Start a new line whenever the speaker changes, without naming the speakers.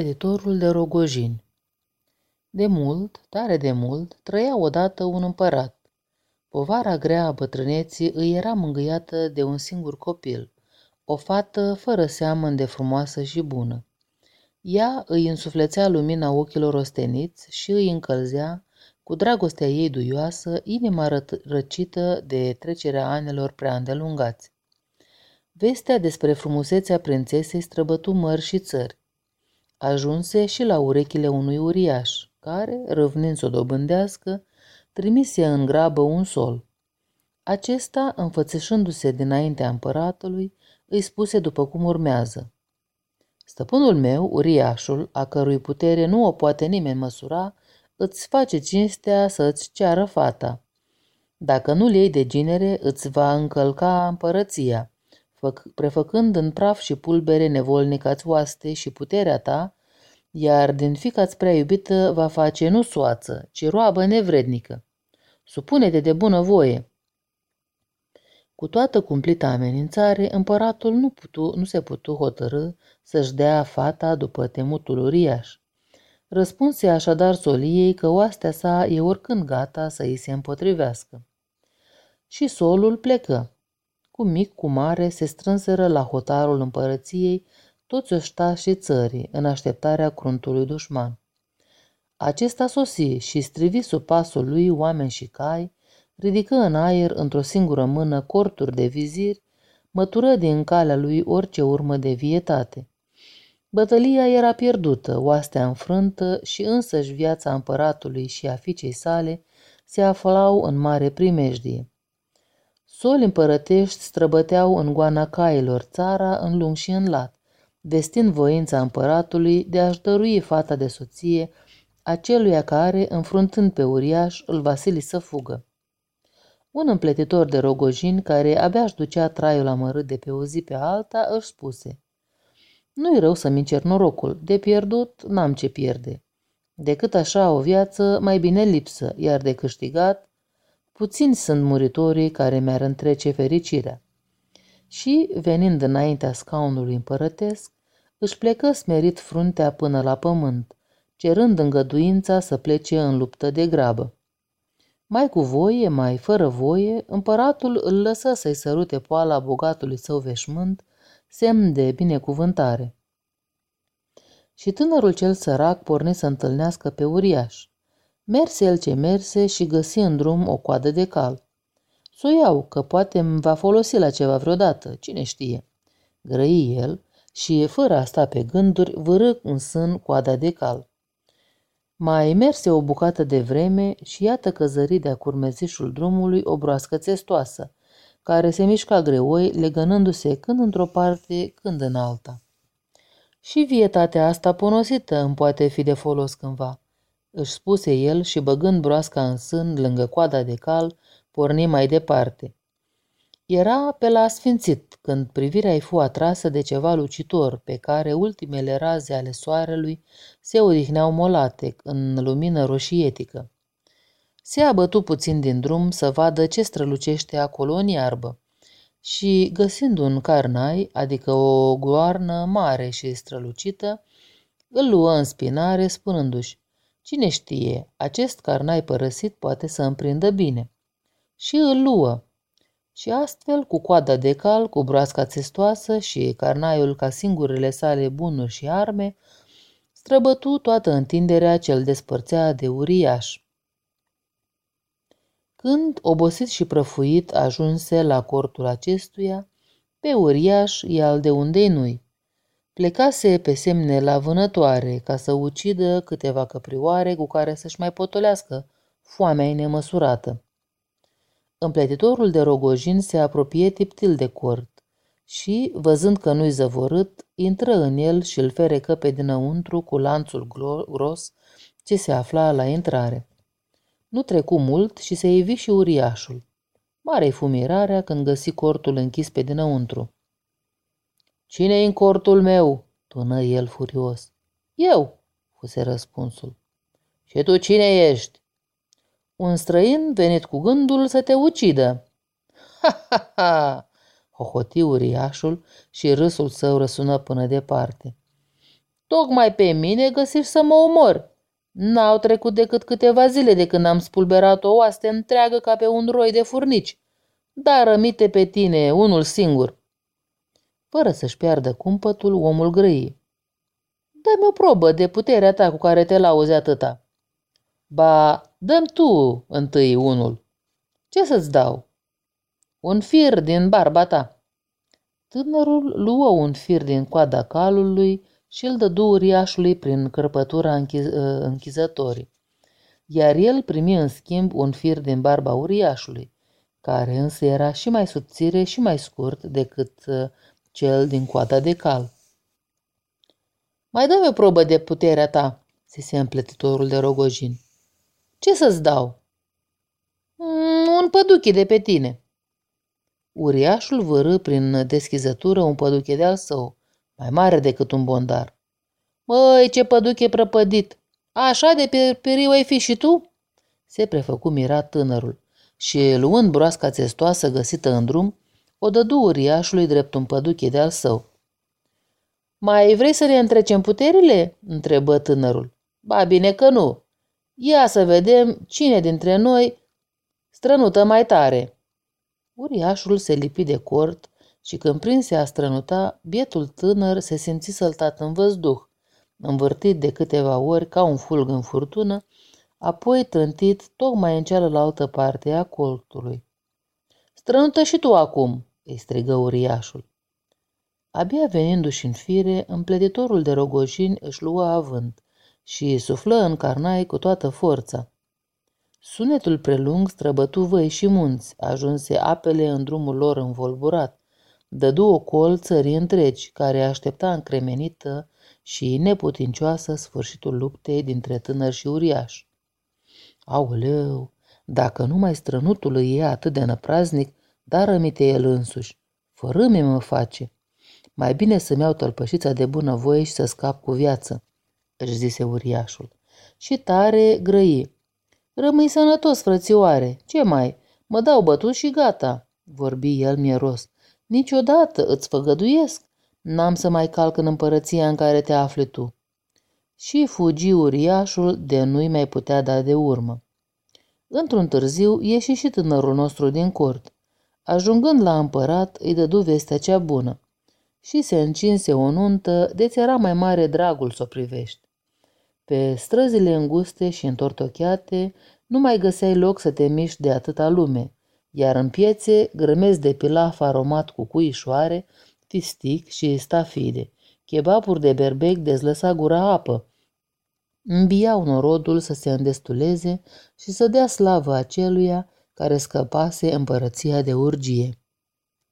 Editorul de Rogojin De mult, tare de mult, trăia odată un împărat. Povara grea a bătrâneții îi era mângâiată de un singur copil, o fată fără seamăn de frumoasă și bună. Ea îi însuflețea lumina ochilor osteniți și îi încălzea, cu dragostea ei duioasă, inima răcită de trecerea anilor prea îndelungați. Vestea despre frumusețea prințesei străbătu mări și țări ajunse și la urechile unui uriaș, care, râvnind să o dobândească, trimise în grabă un sol. Acesta, înfățișându-se dinaintea împăratului, îi spuse după cum urmează. Stăpânul meu, uriașul, a cărui putere nu o poate nimeni măsura, îți face cinstea să îți ceară fata. Dacă nu-l iei de ginere, îți va încălca împărăția prefăcând în praf și pulbere nevolnicați oaste și puterea ta, iar din fica-ți prea iubită va face nu soață, ci roabă nevrednică. Supune-te de bună voie. Cu toată cumplita amenințare, împăratul nu, putu, nu se putu hotărâ să-și dea fata după temutul uriaș. Răspunse așadar soliei că oastea sa e oricând gata să îi se împotrivească. Și solul plecă. Cu mic, cu mare, se strânseră la hotarul împărăției toți oștașii țării, în așteptarea cruntului dușman. Acesta sosi și strivi sub pasul lui oameni și cai, ridică în aer într-o singură mână corturi de viziri, mătură din calea lui orice urmă de vietate. Bătălia era pierdută, oastea înfrântă și însăși viața împăratului și a fiicei sale se aflau în mare primejdie. Soli împărătești străbăteau în goana cailor țara în lung și în lat, vestind voința împăratului de a-și dărui fata de soție aceluia care, înfruntând pe uriaș, îl vasili să fugă. Un împletitor de rogojin, care abia își ducea traiul amărât de pe o zi pe alta, își spuse Nu-i rău să-mi încerc norocul, de pierdut n-am ce pierde. Decât așa o viață, mai bine lipsă, iar de câștigat, Puțini sunt muritorii care mi-ar întrece fericirea. Și, venind înaintea scaunului împărătesc, își plecă smerit fruntea până la pământ, cerând îngăduința să plece în luptă de grabă. Mai cu voie, mai fără voie, împăratul îl lăsă să-i sărute poala bogatului său veșmânt, semn de binecuvântare. Și tânărul cel sărac porni să întâlnească pe uriaș. Merse el ce merse și găsi în drum o coadă de cal. S-o iau, că poate îmi va folosi la ceva vreodată, cine știe. Grăi el și, fără a sta pe gânduri, vârâ în sân coada de cal. Mai merse o bucată de vreme și iată că zări de-a curmezișul drumului o broască țestoasă, care se mișca greoi, legănându-se când într-o parte, când în alta. Și vietatea asta ponosită îmi poate fi de folos cândva își spuse el și băgând broasca în sân lângă coada de cal, porni mai departe. Era pe la sfințit când privirea îi fu atrasă de ceva lucitor pe care ultimele raze ale soarelui se odihneau molate în lumină roșietică. Se abătu puțin din drum să vadă ce strălucește acolo în iarbă și, găsind un carnai, adică o goarnă mare și strălucită, îl luă în spinare spunându-și, Cine știe, acest carnai părăsit poate să împrindă bine. Și îl luă. Și astfel, cu coada de cal, cu broasca țestoasă și carnaiul ca singurele sale bunuri și arme, străbătu toată întinderea cel despărțea de uriaș. Când, obosit și prăfuit, ajunse la cortul acestuia, pe uriaș e al de unde nu-i. Plecase pe semne la vânătoare ca să ucidă câteva căprioare cu care să-și mai potolească foamea nemăsurată. Împletitorul de rogojin se apropie tiptil de cort și, văzând că nu-i zăvorât, intră în el și îl ferecă pe dinăuntru cu lanțul gros ce se afla la intrare. Nu trecu mult și se ivi și uriașul. Mare-i fumirarea când găsi cortul închis pe dinăuntru. Cine-i în cortul meu?" tună el furios. Eu, fuse răspunsul. Și tu cine ești? Un străin venit cu gândul să te ucidă. Ha, ha, ha! Hohoti uriașul și râsul său răsună până departe. Tocmai pe mine găsești să mă omor. N-au trecut decât câteva zile de când am spulberat o oaste întreagă ca pe un roi de furnici. Dar rămite pe tine, unul singur. Fără să-și piardă cumpătul, omul grăi. Dă-mi o probă de puterea ta cu care te lauzi atâta. Ba, dăm tu întâi unul. Ce să-ți dau? Un fir din barba ta. Tânărul luă un fir din coada calului și îl dădu uriașului prin cărpătura închiz- ă, închizătorii. Iar el primi în schimb un fir din barba uriașului, care însă era și mai subțire și mai scurt decât ă, cel din coada de cal. Mai dă-mi o probă de puterea ta, zise împletitorul de rogojin. Ce să-ți dau? Mm, un păduche de pe tine. Uriașul vărâ prin deschizătură un păduche de-al său, mai mare decât un bondar. Măi, ce păduche prăpădit! Așa de pe periu ai fi și tu? Se prefăcu mirat tânărul și, luând broasca țestoasă găsită în drum, o dădu uriașului drept un păduche de-al său. Mai vrei să ne întrecem puterile?" întrebă tânărul. Ba bine că nu. Ia să vedem cine dintre noi strănută mai tare." Uriașul se lipi de cort și când prinse a strănuta, bietul tânăr se simți săltat în văzduh, învârtit de câteva ori ca un fulg în furtună, apoi trântit tocmai în cealaltă parte a coltului. Strănută și tu acum!" Îi strigă uriașul. Abia venindu-și în fire, împletitorul de rogojini își luă avânt și suflă în carnai cu toată forța. Sunetul prelung străbătu văi și munți, ajunse apele în drumul lor învolburat. Dădu o col țării întregi, care aștepta încremenită și neputincioasă sfârșitul luptei dintre tânăr și uriaș. Aoleu, dacă numai strănutul îi e atât de năpraznic, dar rămite el însuși. Fără mă face. Mai bine să-mi iau tălpășița de bună voie și să scap cu viață, își zise uriașul. Și tare grăi. Rămâi sănătos, frățioare. Ce mai? Mă dau bătut și gata, vorbi el mieros. Niciodată îți făgăduiesc. N-am să mai calc în împărăția în care te afli tu. Și fugi uriașul de nu-i mai putea da de urmă. Într-un târziu ieși și tânărul nostru din cort. Ajungând la împărat, îi dădu vestea cea bună și se încinse o nuntă, de era mai mare dragul să o privești. Pe străzile înguste și întortocheate nu mai găseai loc să te miști de atâta lume, iar în piețe grămezi de pilaf aromat cu cuișoare, fistic și stafide, chebapuri de berbec dezlăsa gura apă, îmbiau norodul să se îndestuleze și să dea slavă aceluia care scăpase împărăția de urgie.